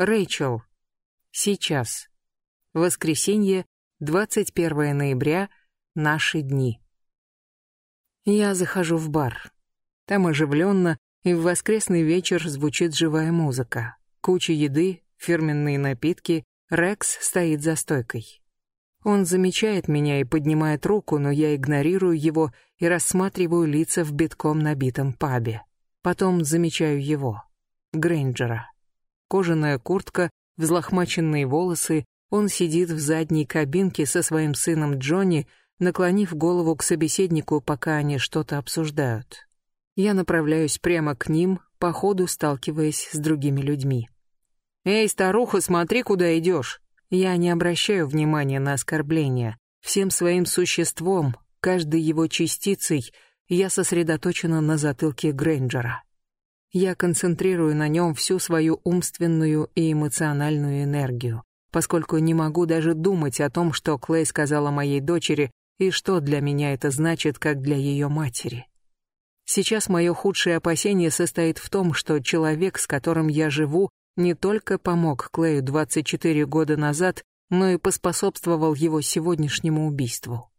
Рэйчел. Сейчас. Воскресенье, 21 ноября. Наши дни. Я захожу в бар. Там оживленно, и в воскресный вечер звучит живая музыка. Куча еды, фирменные напитки. Рекс стоит за стойкой. Он замечает меня и поднимает руку, но я игнорирую его и рассматриваю лица в битком набитом пабе. Потом замечаю его, Грейнджера. Кожаная куртка, взлохмаченные волосы, он сидит в задней кабинке со своим сыном Джонни, наклонив голову к собеседнику, пока они что-то обсуждают. Я направляюсь прямо к ним, по ходу сталкиваясь с другими людьми. «Эй, старуха, смотри, куда идешь!» Я не обращаю внимания на оскорбления. Всем своим существом, каждой его частицей, я сосредоточена на затылке Грейнджера. Я концентрирую на нем всю свою умственную и эмоциональную энергию, поскольку не могу даже думать о том, что Клей сказала моей дочери и что для меня это значит, как для ее матери. Сейчас мое худшее опасение состоит в том, что человек, с которым я живу, не только помог Клею 24 года назад, но и поспособствовал его сегодняшнему убийству.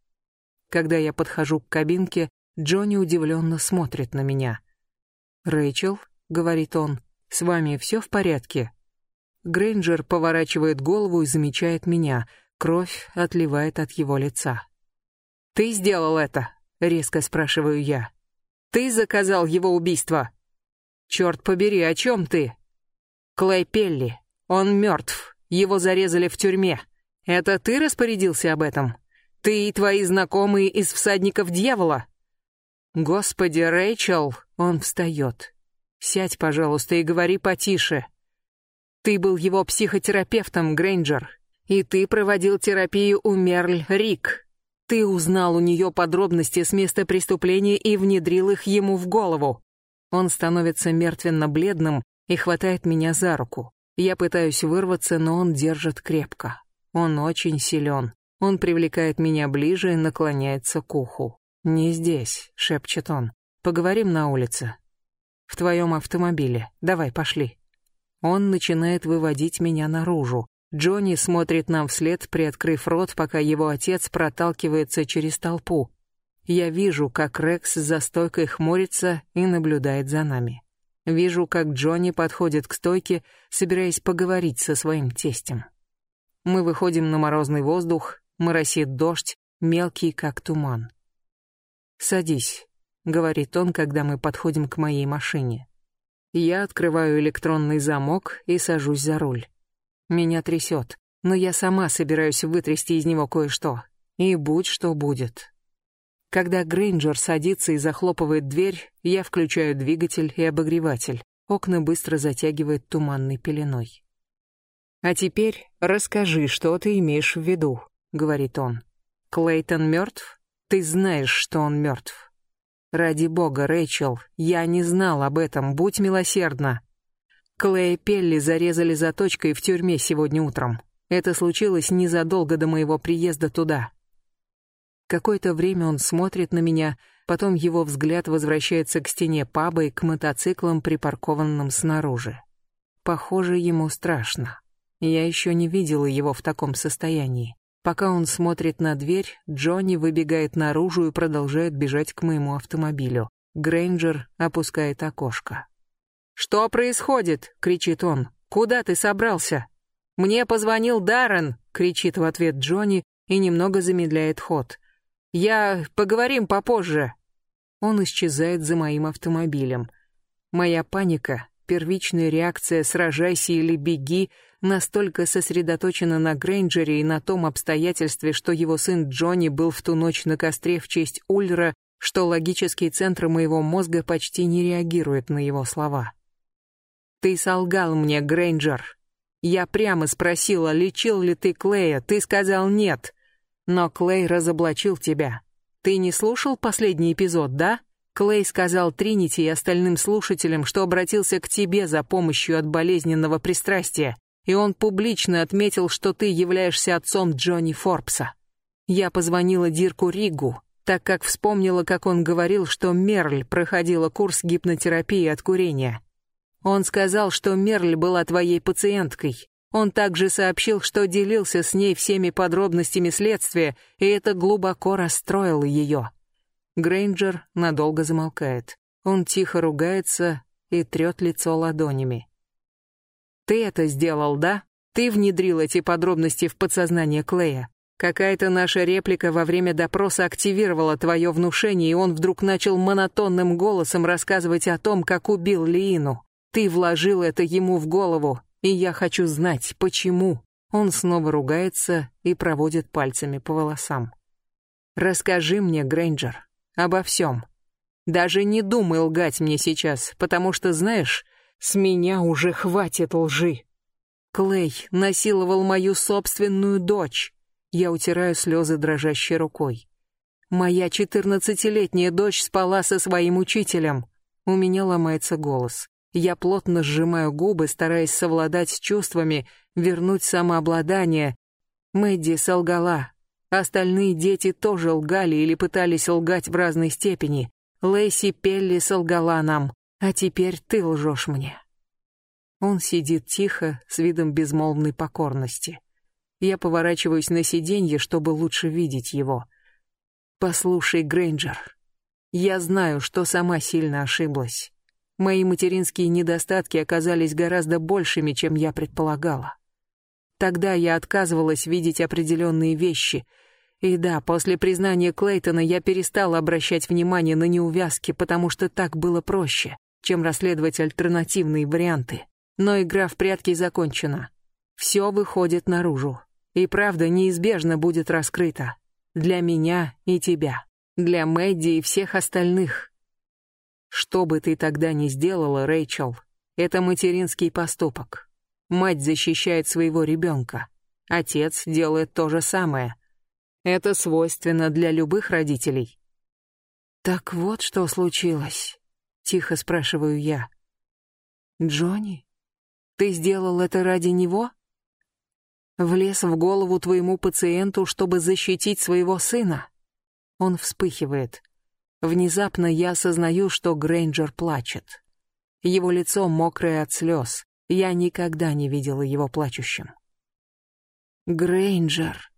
Когда я подхожу к кабинке, Джонни удивленно смотрит на меня. «Рэйчел», — говорит он, — «с вами все в порядке?» Грейнджер поворачивает голову и замечает меня. Кровь отливает от его лица. «Ты сделал это?» — резко спрашиваю я. «Ты заказал его убийство?» «Черт побери, о чем ты?» «Клей Пелли. Он мертв. Его зарезали в тюрьме. Это ты распорядился об этом? Ты и твои знакомые из всадников дьявола?» «Господи, Рэйчел!» Он встает. «Сядь, пожалуйста, и говори потише. Ты был его психотерапевтом, Грейнджер, и ты проводил терапию у Мерль Рик. Ты узнал у нее подробности с места преступления и внедрил их ему в голову. Он становится мертвенно-бледным и хватает меня за руку. Я пытаюсь вырваться, но он держит крепко. Он очень силен. Он привлекает меня ближе и наклоняется к уху. «Не здесь», — шепчет он. «Поговорим на улице. В твоем автомобиле. Давай, пошли». Он начинает выводить меня наружу. Джонни смотрит нам вслед, приоткрыв рот, пока его отец проталкивается через толпу. Я вижу, как Рекс за стойкой хмурится и наблюдает за нами. Вижу, как Джонни подходит к стойке, собираясь поговорить со своим тестем. Мы выходим на морозный воздух, моросит дождь, мелкий, как туман. «Садись», — говорит он, когда мы подходим к моей машине. Я открываю электронный замок и сажусь за руль. Меня трясет, но я сама собираюсь вытрясти из него кое-что. И будь что будет. Когда Грейнджер садится и захлопывает дверь, я включаю двигатель и обогреватель. Окна быстро затягивает туманной пеленой. «А теперь расскажи, что ты имеешь в виду», — говорит он. «Клейтон мертв? Ты знаешь, что он мертв». «Ради бога, Рэйчел, я не знал об этом, будь милосердна». Клея Пелли зарезали заточкой в тюрьме сегодня утром. Это случилось незадолго до моего приезда туда. Какое-то время он смотрит на меня, потом его взгляд возвращается к стене паба и к мотоциклам, припаркованным снаружи. Похоже, ему страшно. Я еще не видела его в таком состоянии. Пока он смотрит на дверь, Джонни выбегает наружу и продолжает бежать к моему автомобилю. Грейнджер опускает окошко. «Что происходит?» — кричит он. «Куда ты собрался?» «Мне позвонил Даррен!» — кричит в ответ Джонни и немного замедляет ход. Я... поговорим попозже. Он исчезает за моим автомобилем. Моя паника, первичная реакция «сражайся или беги» настолько сосредоточена на Грейнджере и на том обстоятельстве, что его сын Джонни был в ту ночь на костре в честь Ульра, что логические центры моего мозга почти не реагируют на его слова. «Ты солгал мне, Грейнджер. Я прямо спросила, лечил ли ты Клея, ты сказал нет. Но Клей разоблачил тебя. Ты не слушал последний эпизод, да? Клей сказал Тринити и остальным слушателям, что обратился к тебе за помощью от болезненного пристрастия, и он публично отметил, что ты являешься отцом Джонни Форбса. Я позвонила Дирку Ригу, так как вспомнила, как он говорил, что Мерль проходила курс гипнотерапии от курения. Он сказал, что Мерль была твоей пациенткой. Он также сообщил, что делился с ней всеми подробностями следствия, и это глубоко расстроило ее. Грейнджер надолго замолкает. Он тихо ругается и трет лицо ладонями. «Ты это сделал, да? Ты внедрил эти подробности в подсознание Клея. Какая-то наша реплика во время допроса активировала твое внушение, и он вдруг начал монотонным голосом рассказывать о том, как убил Лиину. Ты вложил это ему в голову, и я хочу знать, почему. Он снова ругается и проводит пальцами по волосам. Расскажи мне, Грейнджер, обо всем. Даже не думай лгать мне сейчас, потому что, знаешь, с меня уже хватит лжи. Клей насиловал мою собственную дочь. Я утираю слезы дрожащей рукой. Моя четырнадцатилетняя дочь спала со своим учителем. У меня ломается голос. Я плотно сжимаю губы, стараясь совладать с чувствами, вернуть самообладание. Мэдди солгала. Остальные дети тоже лгали или пытались лгать в разной степени. Лэйси Пелли солгала нам, а теперь ты лжешь мне. Он сидит тихо, с видом безмолвной покорности. Я поворачиваюсь на сиденье, чтобы лучше видеть его. Послушай, Грейнджер, я знаю, что сама сильно ошиблась. Мои материнские недостатки оказались гораздо большими, чем я предполагала. Тогда я отказывалась видеть определенные вещи. И да, после признания Клейтона я перестала обращать внимание на неувязки, потому что так было проще, чем расследовать альтернативные варианты. Но игра в прятки закончена. Все выходит наружу. И правда неизбежно будет раскрыта. Для меня и тебя. Для Мэдди и всех остальных. Что бы ты тогда ни сделала, Рэйчел, это материнский поступок. Мать защищает своего ребенка. Отец делает то же самое. Это свойственно для любых родителей. Так вот, что случилось, тихо спрашиваю я. Джонни, ты сделал это ради него? Влез в голову твоему пациенту, чтобы защитить своего сына? Он вспыхивает. Внезапно я осознаю, что Грейнджер плачет. Его лицо мокрое от слез. Я никогда не видела его плачущим. Грейнджер.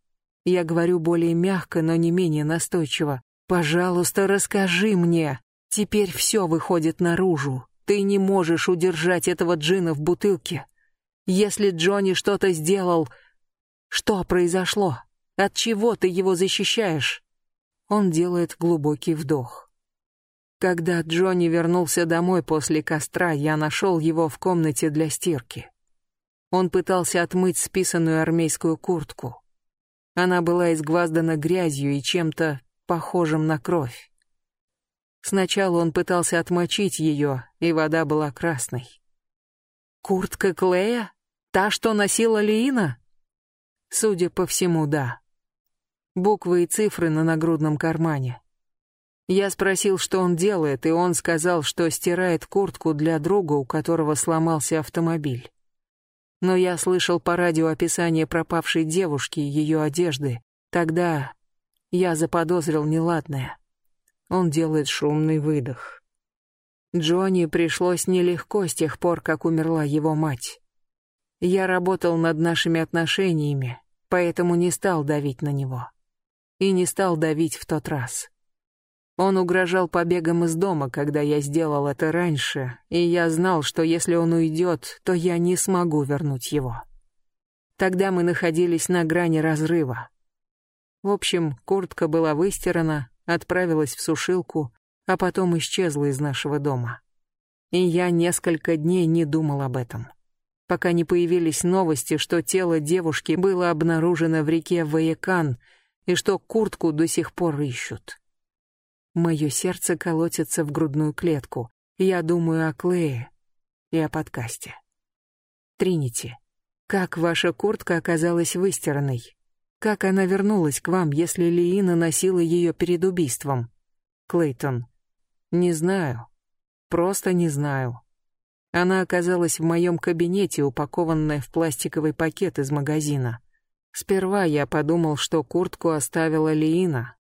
Я говорю более мягко, но не менее настойчиво. Пожалуйста, расскажи мне. Теперь все выходит наружу. Ты не можешь удержать этого джина в бутылке. Если Джонни что-то сделал, что произошло? От чего ты его защищаешь? Он делает глубокий вдох. Когда Джонни вернулся домой после костра, я нашел его в комнате для стирки. Он пытался отмыть списанную армейскую куртку. Она была изгваздана грязью и чем-то похожим на кровь. Сначала он пытался отмочить ее, и вода была красной. Куртка Клея? Та, что носила Лиина? Судя по всему, да буквы и цифры на нагрудном кармане. Я спросил, что он делает, и он сказал, что стирает куртку для друга, у которого сломался автомобиль. Но я слышал по радио описание пропавшей девушки и ее одежды. Тогда я заподозрил неладное. Он делает шумный выдох. Джонни пришлось нелегко с тех пор, как умерла его мать. Я работал над нашими отношениями, поэтому не стал давить на него и не стал давить в тот раз. Он угрожал побегом из дома, когда я сделал это раньше, и я знал, что если он уйдет, то я не смогу вернуть его. Тогда мы находились на грани разрыва. В общем, куртка была выстирана, отправилась в сушилку, а потом исчезла из нашего дома. И я несколько дней не думал об этом. Пока не появились новости, что тело девушки было обнаружено в реке Ваякан — и что куртку до сих пор ищут. Мое сердце колотится в грудную клетку. Я думаю о Клее и о подкасте. Тринити, как ваша куртка оказалась выстиранной? Как она вернулась к вам, если Лиина носила ее перед убийством? Клейтон, не знаю. Просто не знаю. Она оказалась в моем кабинете, упакованная в пластиковый пакет из магазина. Сперва я подумал, что куртку оставила Лиина.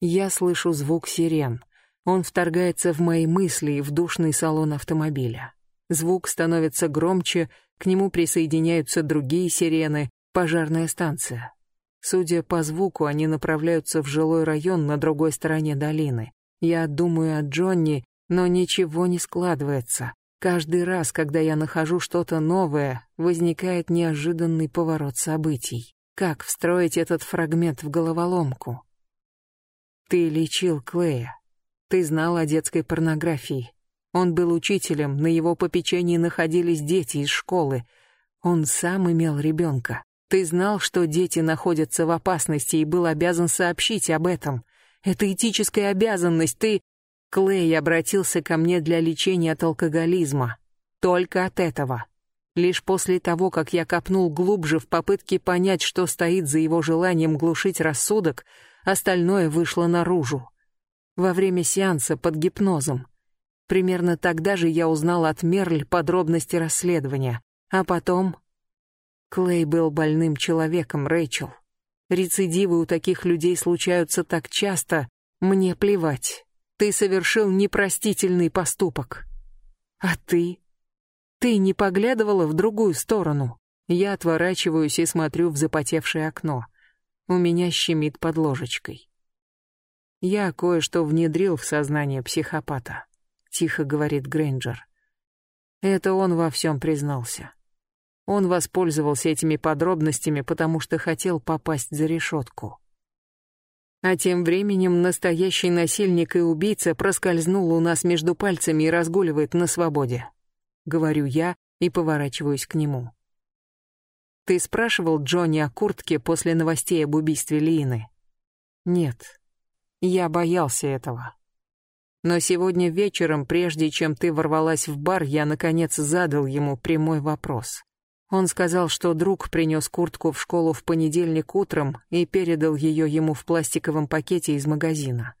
Я слышу звук сирен. Он вторгается в мои мысли и в душный салон автомобиля. Звук становится громче, к нему присоединяются другие сирены, пожарная станция. Судя по звуку, они направляются в жилой район на другой стороне долины. Я думаю о Джонни, но ничего не складывается. Каждый раз, когда я нахожу что-то новое, возникает неожиданный поворот событий. Как встроить этот фрагмент в головоломку? Ты лечил Клея. Ты знал о детской порнографии. Он был учителем, на его попечении находились дети из школы. Он сам имел ребенка. Ты знал, что дети находятся в опасности и был обязан сообщить об этом. Это этическая обязанность. Ты... Клей обратился ко мне для лечения от алкоголизма. Только от этого. Лишь после того, как я копнул глубже в попытке понять, что стоит за его желанием глушить рассудок, остальное вышло наружу. Во время сеанса под гипнозом. Примерно тогда же я узнал от Мерль подробности расследования. А потом... Клей был больным человеком, Рэйчел. Рецидивы у таких людей случаются так часто. Мне плевать. Ты совершил непростительный поступок. А ты? Ты не поглядывала в другую сторону? Я отворачиваюсь и смотрю в запотевшее окно. У меня щемит под ложечкой. Я кое-что внедрил в сознание психопата. — тихо говорит Грейнджер. Это он во всем признался. Он воспользовался этими подробностями, потому что хотел попасть за решетку. А тем временем настоящий насильник и убийца проскользнул у нас между пальцами и разгуливает на свободе. Говорю я и поворачиваюсь к нему. Ты спрашивал Джонни о куртке после новостей об убийстве Лины? Нет. Я боялся этого. Но сегодня вечером, прежде чем ты ворвалась в бар, я, наконец, задал ему прямой вопрос. Он сказал, что друг принес куртку в школу в понедельник утром и передал ее ему в пластиковом пакете из магазина.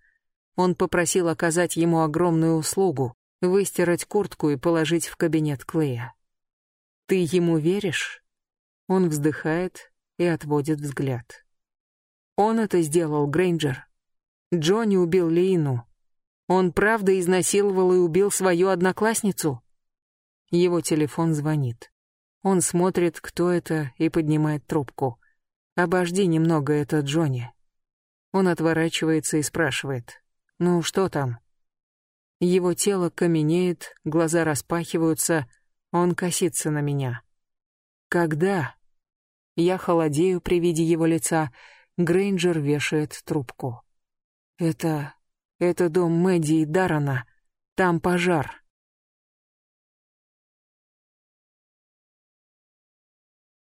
Он попросил оказать ему огромную услугу, выстирать куртку и положить в кабинет Клея. «Ты ему веришь?» Он вздыхает и отводит взгляд. «Он это сделал, Грейнджер. Джонни убил Лину, он правда изнасиловал и убил свою одноклассницу? Его телефон звонит. Он смотрит, кто это, и поднимает трубку. «Обожди немного, это Джонни». Он отворачивается и спрашивает. «Ну, что там?» Его тело каменеет, глаза распахиваются, он косится на меня. «Когда?» Я холодею при виде его лица, Грейнджер вешает трубку. «Это... Это дом Мэдди и Дарана. Там пожар.